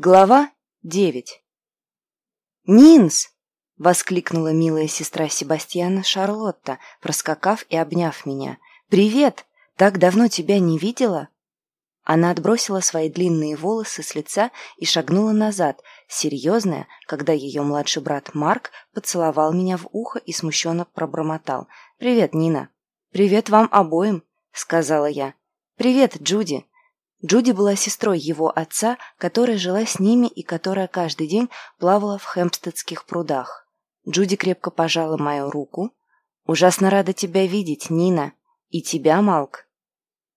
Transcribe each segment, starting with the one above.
Глава девять. «Нинс!» — воскликнула милая сестра Себастьяна Шарлотта, проскакав и обняв меня. «Привет! Так давно тебя не видела!» Она отбросила свои длинные волосы с лица и шагнула назад, серьезная, когда ее младший брат Марк поцеловал меня в ухо и смущенно пробормотал. «Привет, Нина!» «Привет вам обоим!» — сказала я. «Привет, Джуди!» Джуди была сестрой его отца, которая жила с ними и которая каждый день плавала в хэмпстедских прудах. Джуди крепко пожала мою руку. «Ужасно рада тебя видеть, Нина. И тебя, Малк».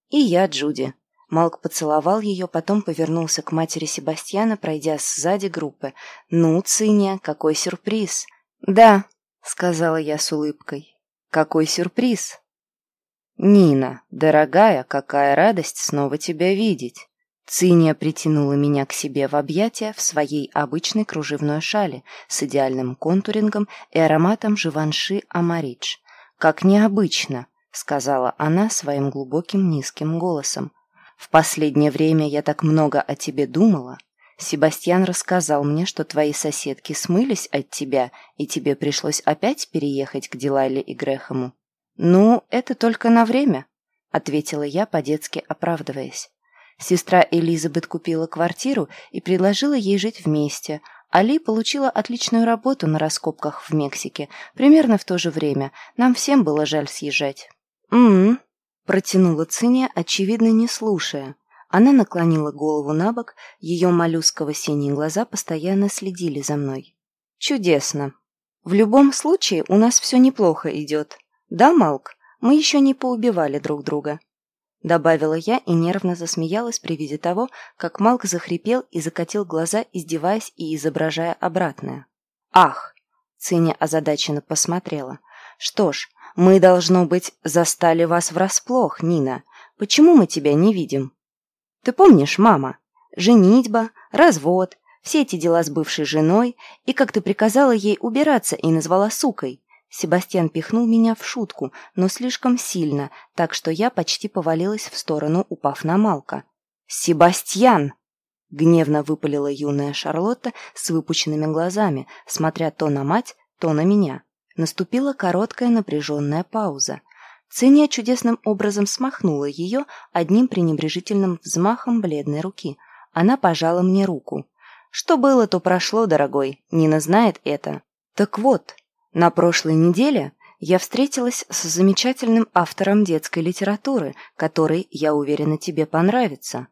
«И я, Джуди». Малк поцеловал ее, потом повернулся к матери Себастьяна, пройдя сзади группы. «Ну, Циния, какой сюрприз!» «Да», — сказала я с улыбкой. «Какой сюрприз!» «Нина, дорогая, какая радость снова тебя видеть!» Циния притянула меня к себе в объятия в своей обычной кружевной шале с идеальным контурингом и ароматом живанши Амаридж. «Как необычно!» — сказала она своим глубоким низким голосом. «В последнее время я так много о тебе думала. Себастьян рассказал мне, что твои соседки смылись от тебя, и тебе пришлось опять переехать к Дилайле и Грехому. «Ну, это только на время», — ответила я, по-детски оправдываясь. Сестра Элизабет купила квартиру и предложила ей жить вместе. Али получила отличную работу на раскопках в Мексике. Примерно в то же время. Нам всем было жаль съезжать. «М-м-м», протянула Циния, очевидно, не слушая. Она наклонила голову на бок, ее моллюсково-синие глаза постоянно следили за мной. «Чудесно. В любом случае у нас все неплохо идет. «Да, Малк, мы еще не поубивали друг друга», — добавила я и нервно засмеялась при виде того, как Малк захрипел и закатил глаза, издеваясь и изображая обратное. «Ах!» — Циня озадаченно посмотрела. «Что ж, мы, должно быть, застали вас врасплох, Нина. Почему мы тебя не видим?» «Ты помнишь, мама? Женитьба, развод, все эти дела с бывшей женой, и как ты приказала ей убираться и назвала сукой. Себастьян пихнул меня в шутку, но слишком сильно, так что я почти повалилась в сторону, упав на Малка. «Себастьян!» — гневно выпалила юная Шарлотта с выпученными глазами, смотря то на мать, то на меня. Наступила короткая напряженная пауза. Циния чудесным образом смахнула ее одним пренебрежительным взмахом бледной руки. Она пожала мне руку. «Что было, то прошло, дорогой. Нина знает это. Так вот, на прошлой неделе я встретилась с замечательным автором детской литературы, который, я уверена, тебе понравится.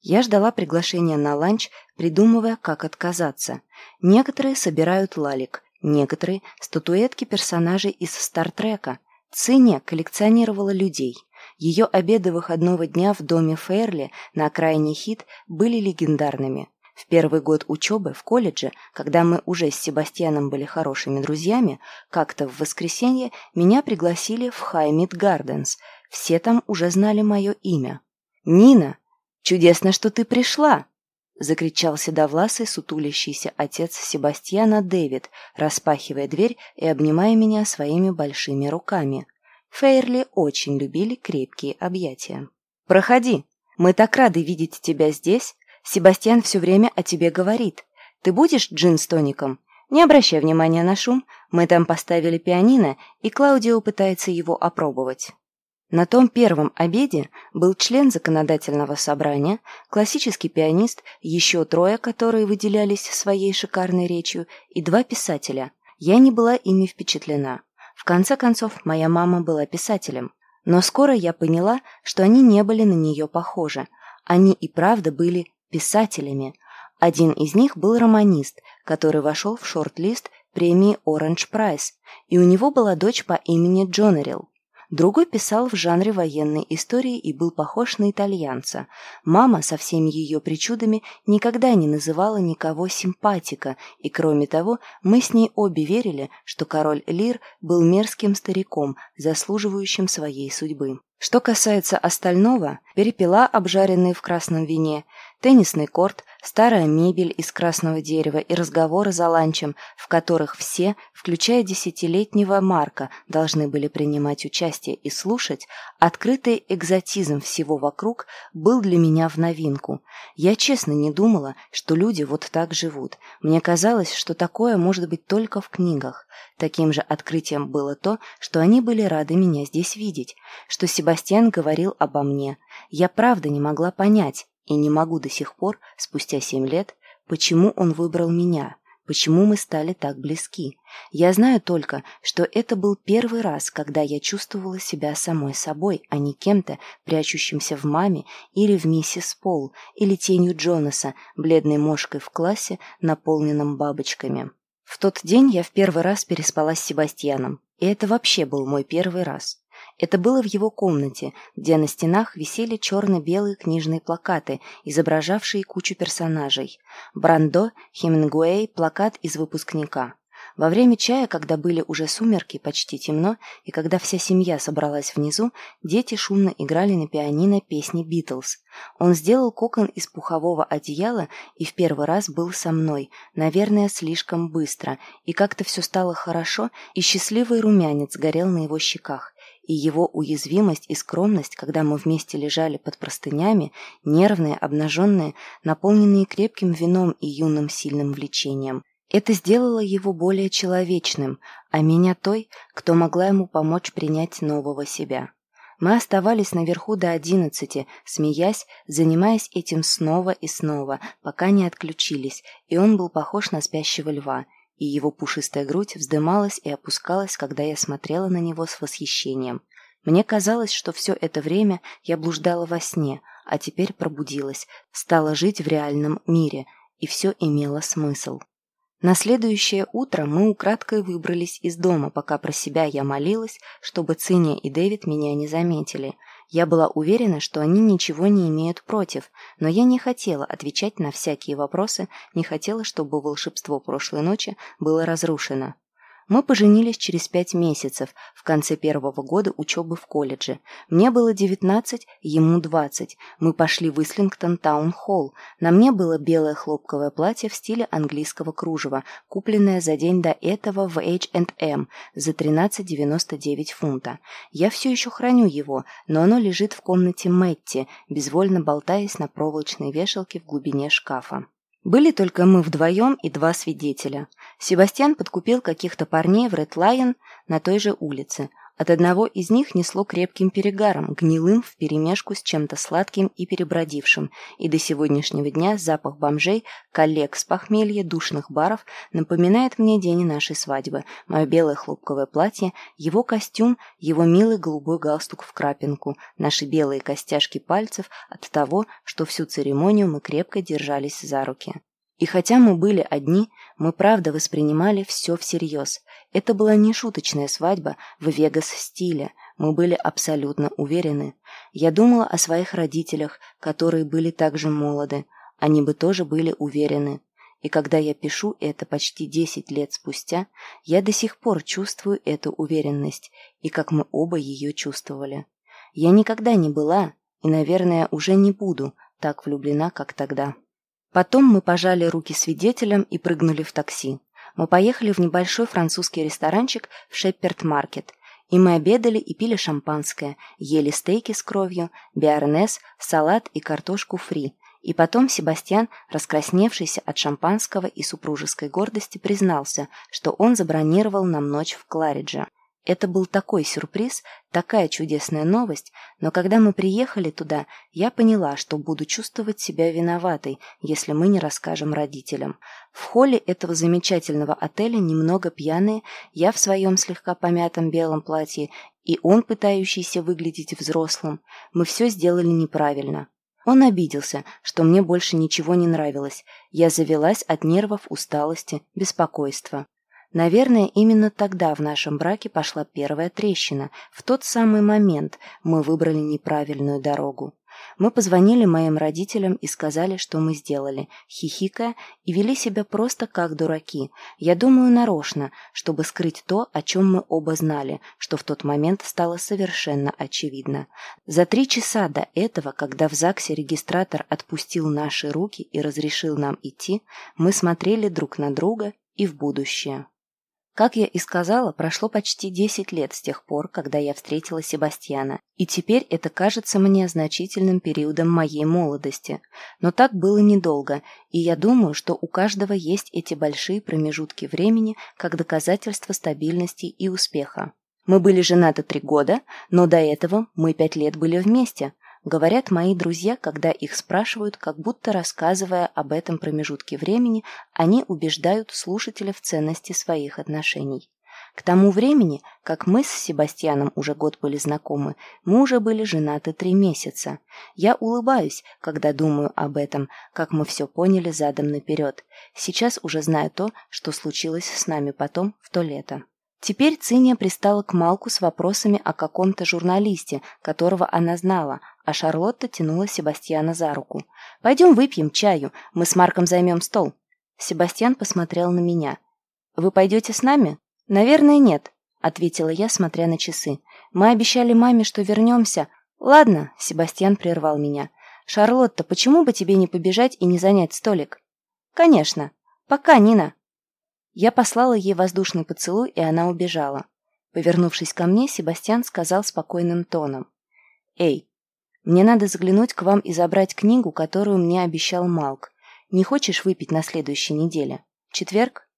Я ждала приглашения на ланч, придумывая, как отказаться. Некоторые собирают лалик, некоторые – статуэтки персонажей из Стартрека. Циня коллекционировала людей. Ее обеды выходного дня в доме Ферли на окраине Хит были легендарными. В первый год учебы в колледже, когда мы уже с Себастьяном были хорошими друзьями, как-то в воскресенье меня пригласили в Хаймит Гарденс. Все там уже знали мое имя. «Нина, чудесно, что ты пришла!» — закричал седовласый, сутулящийся отец Себастьяна Дэвид, распахивая дверь и обнимая меня своими большими руками. Фейрли очень любили крепкие объятия. «Проходи! Мы так рады видеть тебя здесь!» Себастьян все время о тебе говорит. Ты будешь джин с тоником? Не обращай внимания на шум. Мы там поставили пианино, и Клаудио пытается его опробовать. На том первом обеде был член законодательного собрания, классический пианист, еще трое, которые выделялись своей шикарной речью, и два писателя. Я не была ими впечатлена. В конце концов, моя мама была писателем. Но скоро я поняла, что они не были на нее похожи. Они и правда были писателями. Один из них был романист, который вошел в шорт-лист премии Orange Prize, и у него была дочь по имени Джонерил. Другой писал в жанре военной истории и был похож на итальянца. Мама со всеми ее причудами никогда не называла никого симпатика, и кроме того, мы с ней обе верили, что король Лир был мерзким стариком, заслуживающим своей судьбы. Что касается остального, перепела, обжаренные в красном вине, теннисный корт, Старая мебель из красного дерева и разговоры за ланчем, в которых все, включая десятилетнего Марка, должны были принимать участие и слушать, открытый экзотизм всего вокруг был для меня в новинку. Я честно не думала, что люди вот так живут. Мне казалось, что такое может быть только в книгах. Таким же открытием было то, что они были рады меня здесь видеть, что Себастьян говорил обо мне. Я правда не могла понять, и не могу до сих пор, спустя семь лет, почему он выбрал меня, почему мы стали так близки. Я знаю только, что это был первый раз, когда я чувствовала себя самой собой, а не кем-то, прячущимся в маме или в миссис Пол, или тенью Джонаса, бледной мошкой в классе, наполненном бабочками. В тот день я в первый раз переспала с Себастьяном, и это вообще был мой первый раз. Это было в его комнате, где на стенах висели черно-белые книжные плакаты, изображавшие кучу персонажей. Брандо, Хемингуэй, плакат из выпускника. Во время чая, когда были уже сумерки, почти темно, и когда вся семья собралась внизу, дети шумно играли на пианино песни «Битлз». Он сделал кокон из пухового одеяла и в первый раз был со мной, наверное, слишком быстро, и как-то все стало хорошо, и счастливый румянец горел на его щеках и его уязвимость и скромность, когда мы вместе лежали под простынями, нервные, обнаженные, наполненные крепким вином и юным сильным влечением. Это сделало его более человечным, а меня той, кто могла ему помочь принять нового себя. Мы оставались наверху до одиннадцати, смеясь, занимаясь этим снова и снова, пока не отключились, и он был похож на спящего льва, и его пушистая грудь вздымалась и опускалась, когда я смотрела на него с восхищением. Мне казалось, что все это время я блуждала во сне, а теперь пробудилась, стала жить в реальном мире, и все имело смысл. На следующее утро мы украдкой выбрались из дома, пока про себя я молилась, чтобы Циния и Дэвид меня не заметили – я была уверена, что они ничего не имеют против, но я не хотела отвечать на всякие вопросы, не хотела, чтобы волшебство прошлой ночи было разрушено. Мы поженились через пять месяцев, в конце первого года учебы в колледже. Мне было девятнадцать, ему двадцать. Мы пошли в Ислингтон Таун-Холл. На мне было белое хлопковое платье в стиле английского кружева, купленное за день до этого в H&M за 13,99 фунта. Я все еще храню его, но оно лежит в комнате Мэтти, безвольно болтаясь на проволочной вешалке в глубине шкафа. Были только мы вдвоем и два свидетеля. Себастьян подкупил каких-то парней в Ред Лайон на той же улице. От одного из них несло крепким перегаром, гнилым вперемешку с чем-то сладким и перебродившим, и до сегодняшнего дня запах бомжей, коллег с похмелья, душных баров напоминает мне день нашей свадьбы, мое белое хлопковое платье, его костюм, его милый голубой галстук в крапинку, наши белые костяшки пальцев от того, что всю церемонию мы крепко держались за руки. И хотя мы были одни, мы правда воспринимали все всерьез. Это была не шуточная свадьба в Вегас-стиле. Мы были абсолютно уверены. Я думала о своих родителях, которые были также молоды. Они бы тоже были уверены. И когда я пишу это почти десять лет спустя, я до сих пор чувствую эту уверенность, и как мы оба ее чувствовали. Я никогда не была, и, наверное, уже не буду так влюблена, как тогда. Потом мы пожали руки свидетелям и прыгнули в такси. Мы поехали в небольшой французский ресторанчик в Шепперд-маркет, и мы обедали и пили шампанское, ели стейки с кровью, биарнес, салат и картошку фри. И потом Себастьян, раскрасневшийся от шампанского и супружеской гордости, признался, что он забронировал нам ночь в Кларидже. Это был такой сюрприз, такая чудесная новость, но когда мы приехали туда, я поняла, что буду чувствовать себя виноватой, если мы не расскажем родителям. В холле этого замечательного отеля немного пьяные, я в своем слегка помятом белом платье, и он, пытающийся выглядеть взрослым. Мы все сделали неправильно. Он обиделся, что мне больше ничего не нравилось. Я завелась от нервов, усталости, беспокойства. Наверное, именно тогда в нашем браке пошла первая трещина. В тот самый момент мы выбрали неправильную дорогу. Мы позвонили моим родителям и сказали, что мы сделали, хихикая, и вели себя просто как дураки. Я думаю, нарочно, чтобы скрыть то, о чем мы оба знали, что в тот момент стало совершенно очевидно. За три часа до этого, когда в ЗАГСе регистратор отпустил наши руки и разрешил нам идти, мы смотрели друг на друга и в будущее. Как я и сказала, прошло почти 10 лет с тех пор, когда я встретила Себастьяна, и теперь это кажется мне значительным периодом моей молодости. Но так было недолго, и я думаю, что у каждого есть эти большие промежутки времени как доказательство стабильности и успеха. Мы были женаты три года, но до этого мы пять лет были вместе, Говорят мои друзья, когда их спрашивают, как будто рассказывая об этом промежутке времени, они убеждают слушателя в ценности своих отношений. К тому времени, как мы с Себастьяном уже год были знакомы, мы уже были женаты три месяца. Я улыбаюсь, когда думаю об этом, как мы все поняли задом наперед. Сейчас уже знаю то, что случилось с нами потом, в то лето. Теперь Циния пристала к Малку с вопросами о каком-то журналисте, которого она знала, а Шарлотта тянула Себастьяна за руку. «Пойдем выпьем чаю, мы с Марком займем стол». Себастьян посмотрел на меня. «Вы пойдете с нами?» «Наверное, нет», — ответила я, смотря на часы. «Мы обещали маме, что вернемся». «Ладно», — Себастьян прервал меня. «Шарлотта, почему бы тебе не побежать и не занять столик?» «Конечно. Пока, Нина». Я послала ей воздушный поцелуй, и она убежала. Повернувшись ко мне, Себастьян сказал спокойным тоном. «Эй, мне надо заглянуть к вам и забрать книгу, которую мне обещал Малк. Не хочешь выпить на следующей неделе? Четверг?»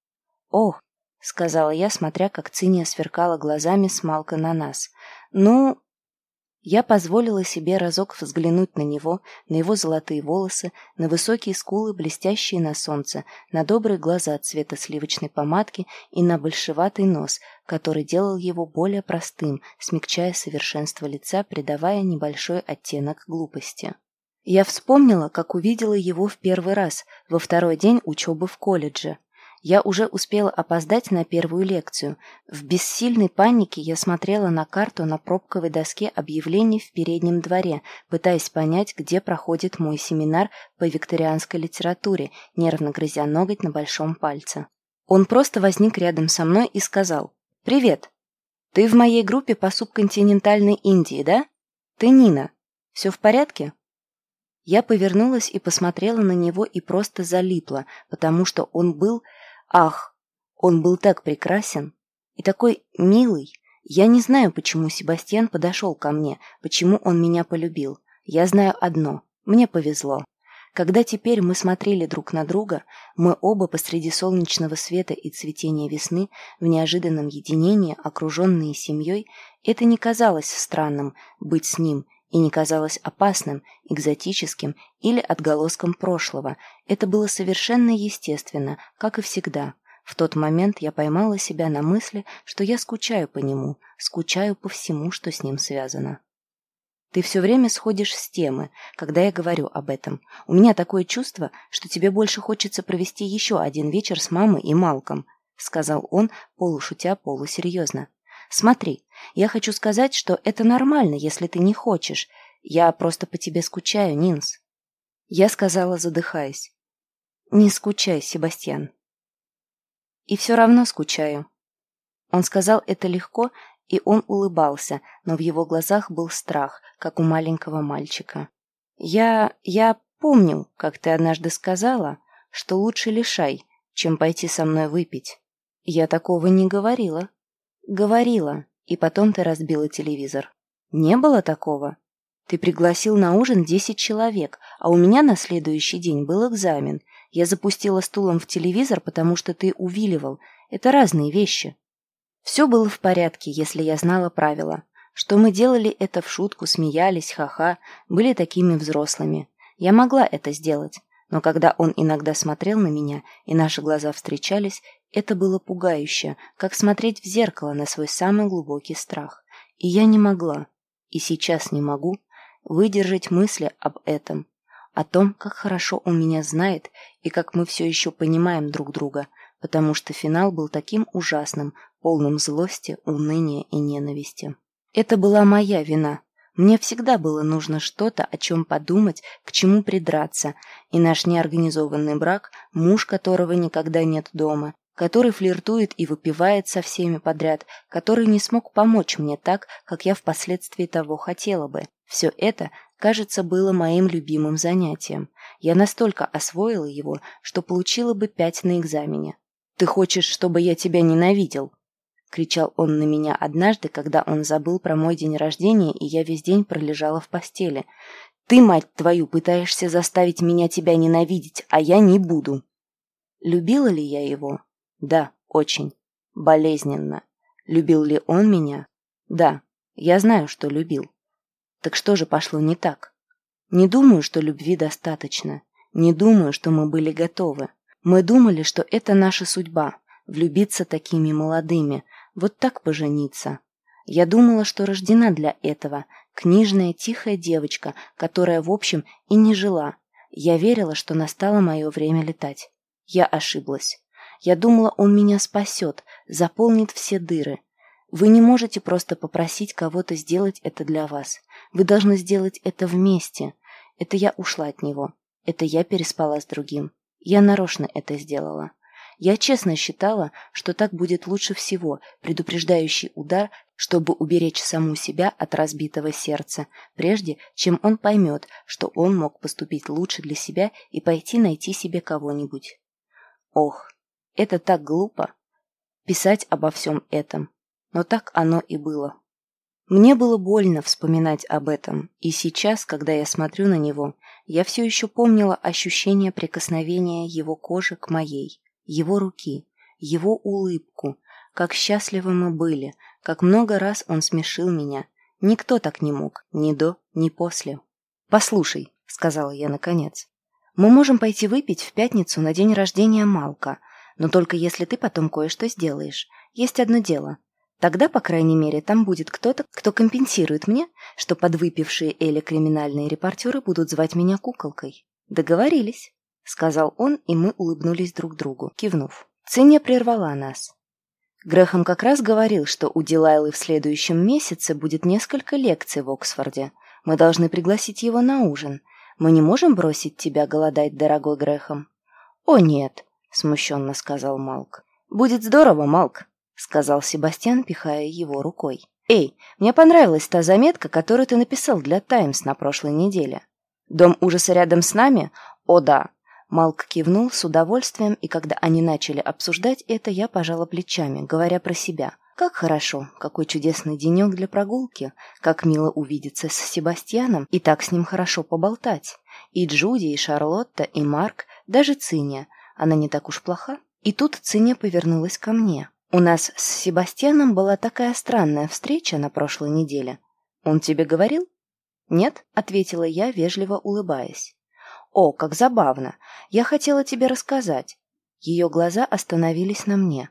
«Ох», — сказала я, смотря, как Циния сверкала глазами с Малка на нас. «Ну, я позволила себе разок взглянуть на него, на его золотые волосы, на высокие скулы, блестящие на солнце, на добрые глаза цвета сливочной помадки и на большеватый нос, который делал его более простым, смягчая совершенство лица, придавая небольшой оттенок глупости. Я вспомнила, как увидела его в первый раз, во второй день учебы в колледже. Я уже успела опоздать на первую лекцию. В бессильной панике я смотрела на карту на пробковой доске объявлений в переднем дворе, пытаясь понять, где проходит мой семинар по викторианской литературе, нервно грызя ноготь на большом пальце. Он просто возник рядом со мной и сказал «Привет! Ты в моей группе по субконтинентальной Индии, да? Ты Нина. Все в порядке?» Я повернулась и посмотрела на него и просто залипла, потому что он был Ах, он был так прекрасен и такой милый. Я не знаю, почему Себастьян подошел ко мне, почему он меня полюбил. Я знаю одно – мне повезло. Когда теперь мы смотрели друг на друга, мы оба посреди солнечного света и цветения весны, в неожиданном единении, окруженные семьей, это не казалось странным быть с ним и не казалось опасным, экзотическим или отголоском прошлого. Это было совершенно естественно, как и всегда. В тот момент я поймала себя на мысли, что я скучаю по нему, скучаю по всему, что с ним связано. Ты все время сходишь с темы, когда я говорю об этом. У меня такое чувство, что тебе больше хочется провести еще один вечер с мамой и Малком, сказал он, полушутя, полусерьезно. Смотри, я хочу сказать, что это нормально, если ты не хочешь. Я просто по тебе скучаю, Нинс. Я сказала, задыхаясь. Не скучай, Себастьян. И все равно скучаю. Он сказал это легко, и он улыбался, но в его глазах был страх, как у маленького мальчика. Я... я помню, как ты однажды сказала, что лучше лишай, чем пойти со мной выпить. Я такого не говорила. Говорила, и потом ты разбила телевизор. Не было такого. Ты пригласил на ужин десять человек, а у меня на следующий день был экзамен. Я запустила стулом в телевизор, потому что ты увиливал. Это разные вещи. Все было в порядке, если я знала правила. Что мы делали это в шутку, смеялись, ха-ха, были такими взрослыми. Я могла это сделать. Но когда он иногда смотрел на меня, и наши глаза встречались, это было пугающе, как смотреть в зеркало на свой самый глубокий страх. И я не могла, и сейчас не могу, выдержать мысли об этом, о том, как хорошо он меня знает и как мы все еще понимаем друг друга, потому что финал был таким ужасным, полным злости, уныния и ненависти. Это была моя вина, Мне всегда было нужно что-то, о чем подумать, к чему придраться, и наш неорганизованный брак, муж которого никогда нет дома, который флиртует и выпивает со всеми подряд, который не смог помочь мне так, как я впоследствии того хотела бы. Все это, кажется, было моим любимым занятием. Я настолько освоила его, что получила бы пять на экзамене. «Ты хочешь, чтобы я тебя ненавидел?» — кричал он на меня однажды, когда он забыл про мой день рождения, и я весь день пролежала в постели. «Ты, мать твою, пытаешься заставить меня тебя ненавидеть, а я не буду!» Любила ли я его? Да, очень. Болезненно. Любил ли он меня? Да, я знаю, что любил. Так что же пошло не так? Не думаю, что любви достаточно. Не думаю, что мы были готовы. Мы думали, что это наша судьба – влюбиться такими молодыми, вот так пожениться. Я думала, что рождена для этого, книжная тихая девочка, которая, в общем, и не жила. Я верила, что настало мое время летать. Я ошиблась. Я думала, он меня спасет, заполнит все дыры. Вы не можете просто попросить кого-то сделать это для вас. Вы должны сделать это вместе. Это я ушла от него. Это я переспала с другим. Я нарочно это сделала. Я честно считала, что так будет лучше всего, предупреждающий удар, чтобы уберечь саму себя от разбитого сердца, прежде чем он поймет, что он мог поступить лучше для себя и пойти найти себе кого-нибудь. Ох, это так глупо. Писать обо всем этом. Но так оно и было. Мне было больно вспоминать об этом, и сейчас, когда я смотрю на него, я все еще помнила ощущение прикосновения его кожи к моей, его руки, его улыбку, как счастливы мы были, как много раз он смешил меня. Никто так не мог, ни до, ни после. «Послушай», — сказала я наконец, — «мы можем пойти выпить в пятницу на день рождения Малка, но только если ты потом кое-что сделаешь. Есть одно дело. Тогда, по крайней мере, там будет кто-то, кто компенсирует мне, что подвыпившие Эли криминальные репортеры будут звать меня куколкой. Договорились, сказал он, и мы улыбнулись друг другу, кивнув. Циня прервала нас. Грехом как раз говорил, что у Дилайлы в следующем месяце будет несколько лекций в Оксфорде. Мы должны пригласить его на ужин. Мы не можем бросить тебя голодать, дорогой Грехом. О, нет, смущенно сказал Малк. «Будет здорово, Малк», — сказал Себастьян, пихая его рукой. «Эй, мне понравилась та заметка, которую ты написал для «Таймс» на прошлой неделе. Дом ужаса рядом с нами? О, да!» Малк кивнул с удовольствием, и когда они начали обсуждать это, я пожала плечами, говоря про себя. Как хорошо, какой чудесный денек для прогулки, как мило увидеться с Себастьяном и так с ним хорошо поболтать. И Джуди, и Шарлотта, и Марк, даже Циня, она не так уж плоха. И тут Циня повернулась ко мне. У нас с Себастьяном была такая странная встреча на прошлой неделе. Он тебе говорил? Нет, ответила я, вежливо улыбаясь. О, как забавно. Я хотела тебе рассказать. Ее глаза остановились на мне.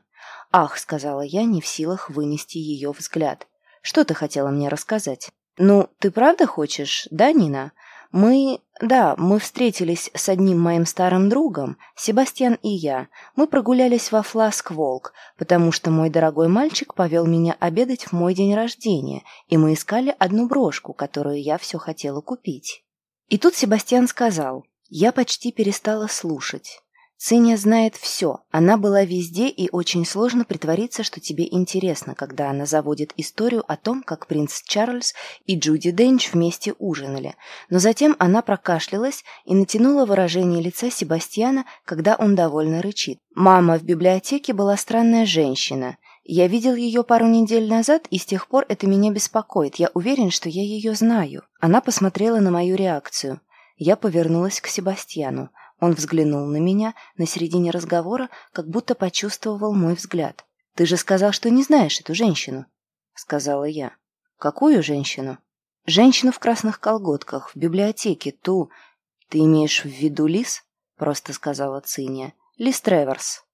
«Ах», — сказала я, не в силах вынести ее взгляд. «Что ты хотела мне рассказать?» «Ну, ты правда хочешь, да, Нина? Мы... Да, мы встретились с одним моим старым другом, Себастьян и я. Мы прогулялись во Фласк Волк, потому что мой дорогой мальчик повел меня обедать в мой день рождения, и мы искали одну брошку, которую я все хотела купить. И тут Себастьян сказал, я почти перестала слушать. Циня знает все. Она была везде, и очень сложно притвориться, что тебе интересно, когда она заводит историю о том, как принц Чарльз и Джуди Денч вместе ужинали. Но затем она прокашлялась и натянула выражение лица Себастьяна, когда он довольно рычит. «Мама в библиотеке была странная женщина. Я видел ее пару недель назад, и с тех пор это меня беспокоит. Я уверен, что я ее знаю». Она посмотрела на мою реакцию. Я повернулась к Себастьяну. Он взглянул на меня на середине разговора, как будто почувствовал мой взгляд. «Ты же сказал, что не знаешь эту женщину», — сказала я. «Какую женщину?» «Женщину в красных колготках, в библиотеке, ту...» «Ты имеешь в виду Лис?» — просто сказала Циния. «Лис Треворс».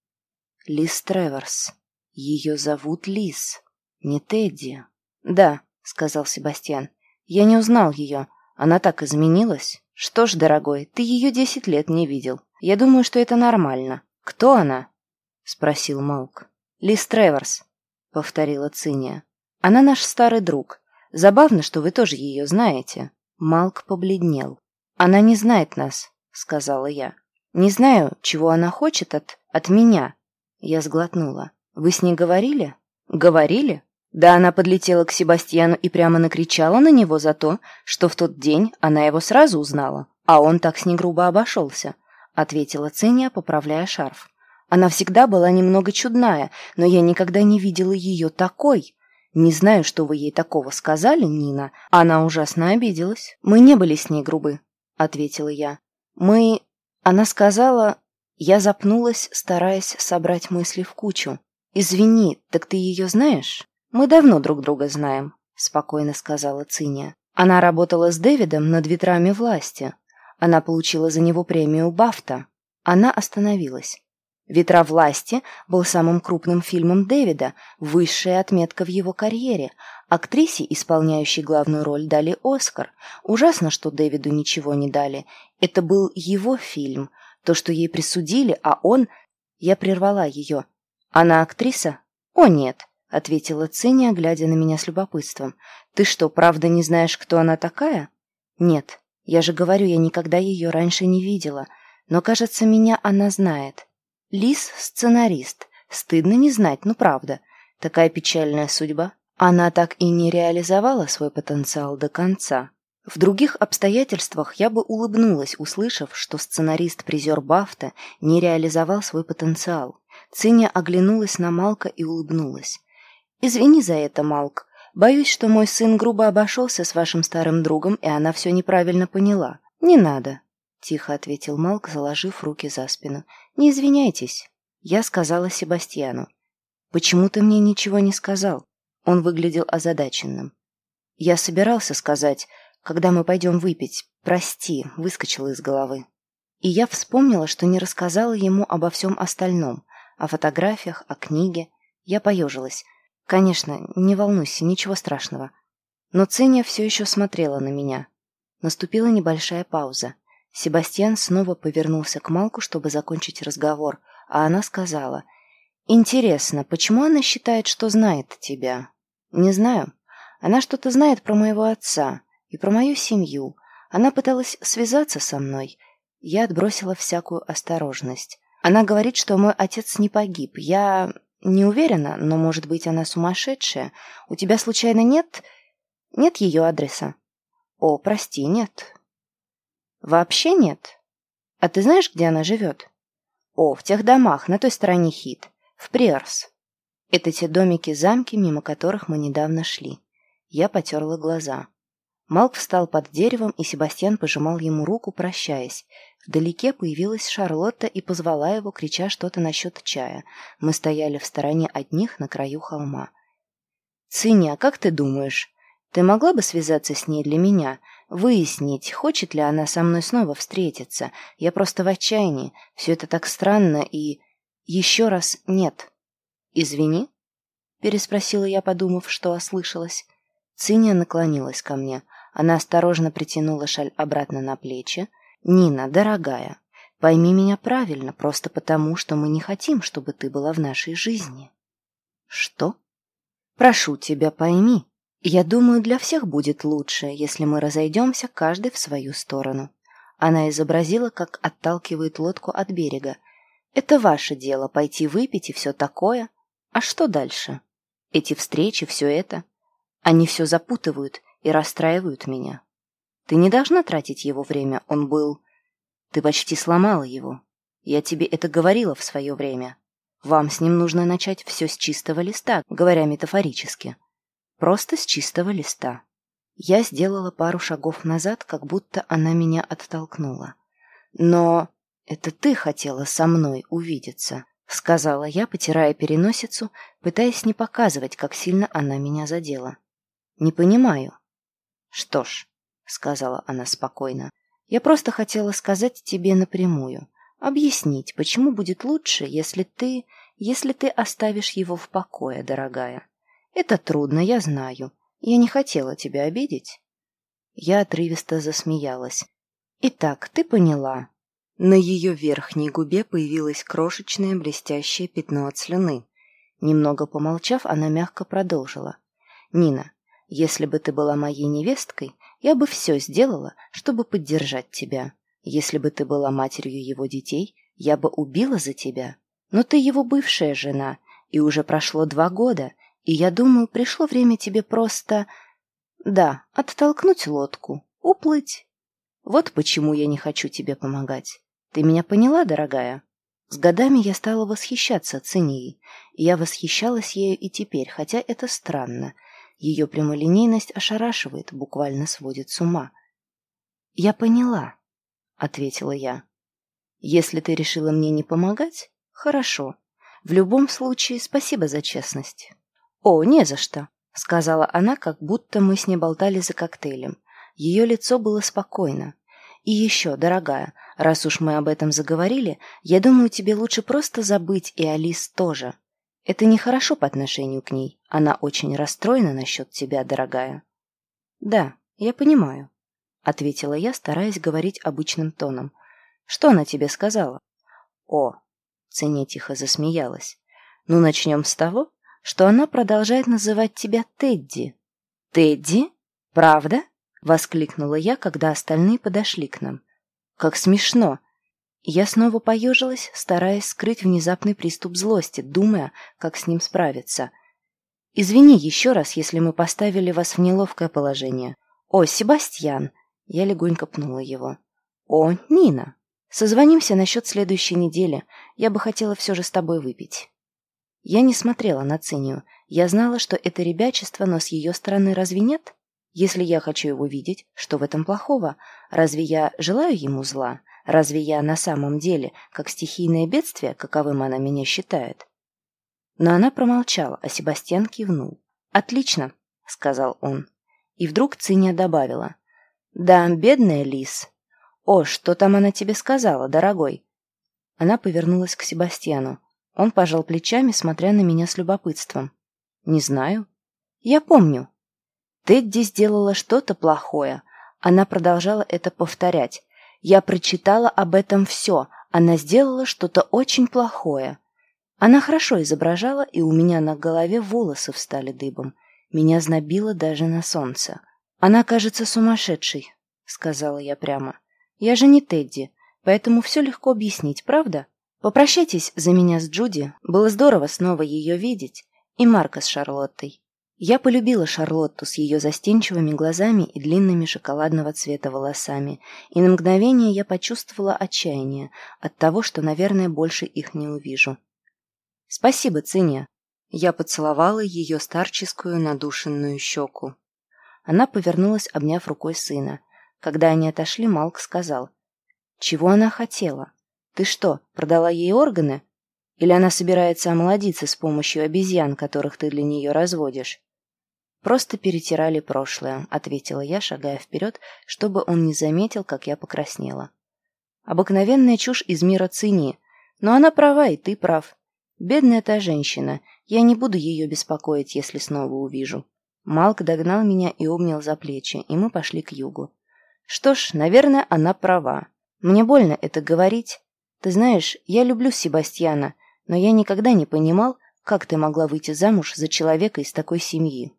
«Лис Треворс. Ее зовут Лис, не Тедди». «Да», — сказал Себастьян. «Я не узнал ее. Она так изменилась». «Что ж, дорогой, ты ее десять лет не видел. Я думаю, что это нормально. Кто она?» — спросил Малк. «Лис Треворс», — повторила Циния. «Она наш старый друг. Забавно, что вы тоже ее знаете». Малк побледнел. «Она не знает нас», — сказала я. «Не знаю, чего она хочет от... от меня». Я сглотнула. «Вы с ней говорили?» «Говорили?» Да она подлетела к Себастьяну и прямо накричала на него за то, что в тот день она его сразу узнала, а он так с ней грубо обошелся, ответила Циния, поправляя шарф. Она всегда была немного чудная, но я никогда не видела ее такой. Не знаю, что вы ей такого сказали, Нина. Она ужасно обиделась. Мы не были с ней грубы, ответила я. Мы... Она сказала... Я запнулась, стараясь собрать мысли в кучу. «Извини, так ты ее знаешь?» «Мы давно друг друга знаем», — спокойно сказала Циния. «Она работала с Дэвидом над ветрами власти. Она получила за него премию Бафта. Она остановилась. «Ветра власти» был самым крупным фильмом Дэвида, высшая отметка в его карьере. Актрисе, исполняющей главную роль, дали Оскар. Ужасно, что Дэвиду ничего не дали. Это был его фильм. То, что ей присудили, а он... Я прервала ее. «Она актриса?» «О, нет ответила Циния, глядя на меня с любопытством. «Ты что, правда не знаешь, кто она такая?» «Нет, я же говорю, я никогда ее раньше не видела, но, кажется, меня она знает. Лис — сценарист. Стыдно не знать, ну правда. Такая печальная судьба. Она так и не реализовала свой потенциал до конца». В других обстоятельствах я бы улыбнулась, услышав, что сценарист-призер Бафта не реализовал свой потенциал. Циня оглянулась на Малка и улыбнулась. «Извини за это, Малк. Боюсь, что мой сын грубо обошелся с вашим старым другом, и она все неправильно поняла. Не надо», — тихо ответил Малк, заложив руки за спину. «Не извиняйтесь». Я сказала Себастьяну. «Почему ты мне ничего не сказал?» Он выглядел озадаченным. «Я собирался сказать, когда мы пойдем выпить. Прости», — выскочила из головы. И я вспомнила, что не рассказала ему обо всем остальном. О фотографиях, о книге. Я поежилась. Конечно, не волнуйся, ничего страшного. Но Ценя все еще смотрела на меня. Наступила небольшая пауза. Себастьян снова повернулся к Малку, чтобы закончить разговор, а она сказала, «Интересно, почему она считает, что знает тебя?» «Не знаю. Она что-то знает про моего отца и про мою семью. Она пыталась связаться со мной. Я отбросила всякую осторожность. Она говорит, что мой отец не погиб. Я... «Не уверена, но, может быть, она сумасшедшая. У тебя, случайно, нет... нет ее адреса?» «О, прости, нет». «Вообще нет? А ты знаешь, где она живет?» «О, в тех домах, на той стороне Хит, в Приорс. Это те домики-замки, мимо которых мы недавно шли. Я потерла глаза. Малк встал под деревом, и Себастьян пожимал ему руку, прощаясь. Вдалеке появилась Шарлотта и позвала его, крича что-то насчет чая. Мы стояли в стороне одних на краю холма. «Циня, как ты думаешь, ты могла бы связаться с ней для меня? Выяснить, хочет ли она со мной снова встретиться? Я просто в отчаянии. Все это так странно и... Еще раз нет». «Извини?» — переспросила я, подумав, что ослышалась. Циня наклонилась ко мне. Она осторожно притянула шаль обратно на плечи, «Нина, дорогая, пойми меня правильно, просто потому, что мы не хотим, чтобы ты была в нашей жизни». «Что?» «Прошу тебя, пойми. Я думаю, для всех будет лучше, если мы разойдемся каждый в свою сторону». Она изобразила, как отталкивает лодку от берега. «Это ваше дело пойти выпить и все такое. А что дальше? Эти встречи, все это. Они все запутывают и расстраивают меня». Ты не должна тратить его время, он был... Ты почти сломала его. Я тебе это говорила в свое время. Вам с ним нужно начать все с чистого листа, говоря метафорически. Просто с чистого листа. Я сделала пару шагов назад, как будто она меня оттолкнула. Но это ты хотела со мной увидеться, сказала я, потирая переносицу, пытаясь не показывать, как сильно она меня задела. Не понимаю. Что ж, — сказала она спокойно. «Я просто хотела сказать тебе напрямую, объяснить, почему будет лучше, если ты... если ты оставишь его в покое, дорогая. Это трудно, я знаю. Я не хотела тебя обидеть». Я отрывисто засмеялась. «Итак, ты поняла». На ее верхней губе появилось крошечное блестящее пятно от слюны. Немного помолчав, она мягко продолжила. «Нина, Если бы ты была моей невесткой, я бы все сделала, чтобы поддержать тебя. Если бы ты была матерью его детей, я бы убила за тебя. Но ты его бывшая жена, и уже прошло два года, и я думаю, пришло время тебе просто... Да, оттолкнуть лодку, уплыть. Вот почему я не хочу тебе помогать. Ты меня поняла, дорогая? С годами я стала восхищаться Цинией, я восхищалась ею и теперь, хотя это странно. Ее прямолинейность ошарашивает, буквально сводит с ума. «Я поняла», — ответила я. «Если ты решила мне не помогать, хорошо. В любом случае, спасибо за честность». «О, не за что», — сказала она, как будто мы с ней болтали за коктейлем. Ее лицо было спокойно. «И еще, дорогая, раз уж мы об этом заговорили, я думаю, тебе лучше просто забыть и Алис тоже. Это нехорошо по отношению к ней. Она очень расстроена насчет тебя, дорогая». «Да, я понимаю», — ответила я, стараясь говорить обычным тоном. «Что она тебе сказала?» «О!» — Цене тихо засмеялась. «Ну, начнем с того, что она продолжает называть тебя Тедди». «Тедди? Правда?» — воскликнула я, когда остальные подошли к нам. «Как смешно!» Я снова поежилась, стараясь скрыть внезапный приступ злости, думая, как с ним справиться. «Извини еще раз, если мы поставили вас в неловкое положение. О, Себастьян!» Я легонько пнула его. «О, Нина! Созвонимся насчет следующей недели. Я бы хотела все же с тобой выпить». Я не смотрела на Цинию. Я знала, что это ребячество, но с ее стороны разве нет? Если я хочу его видеть, что в этом плохого? Разве я желаю ему зла? Разве я на самом деле, как стихийное бедствие, каковым она меня считает? Но она промолчала, а Себастьян кивнул. «Отлично», — сказал он. И вдруг Циния добавила. «Да, бедная Лис. О, что там она тебе сказала, дорогой?» Она повернулась к Себастьяну. Он пожал плечами, смотря на меня с любопытством. «Не знаю». «Я помню». Тедди сделала что-то плохое. Она продолжала это повторять. «Я прочитала об этом все. Она сделала что-то очень плохое». Она хорошо изображала, и у меня на голове волосы встали дыбом. Меня знобило даже на солнце. «Она кажется сумасшедшей», — сказала я прямо. «Я же не Тедди, поэтому все легко объяснить, правда?» Попрощайтесь за меня с Джуди. Было здорово снова ее видеть. И Марка с Шарлоттой. Я полюбила Шарлотту с ее застенчивыми глазами и длинными шоколадного цвета волосами, и на мгновение я почувствовала отчаяние от того, что, наверное, больше их не увижу. «Спасибо, Циня!» Я поцеловала ее старческую надушенную щеку. Она повернулась, обняв рукой сына. Когда они отошли, Малк сказал, «Чего она хотела?» Ты что, продала ей органы? Или она собирается омолодиться с помощью обезьян, которых ты для нее разводишь? Просто перетирали прошлое, ответила я, шагая вперед, чтобы он не заметил, как я покраснела. Обыкновенная чушь из мира цинии. Но она права, и ты прав. Бедная та женщина. Я не буду ее беспокоить, если снова увижу. Малк догнал меня и обнял за плечи, и мы пошли к югу. Что ж, наверное, она права. Мне больно это говорить, ты знаешь, я люблю Себастьяна, но я никогда не понимал, как ты могла выйти замуж за человека из такой семьи.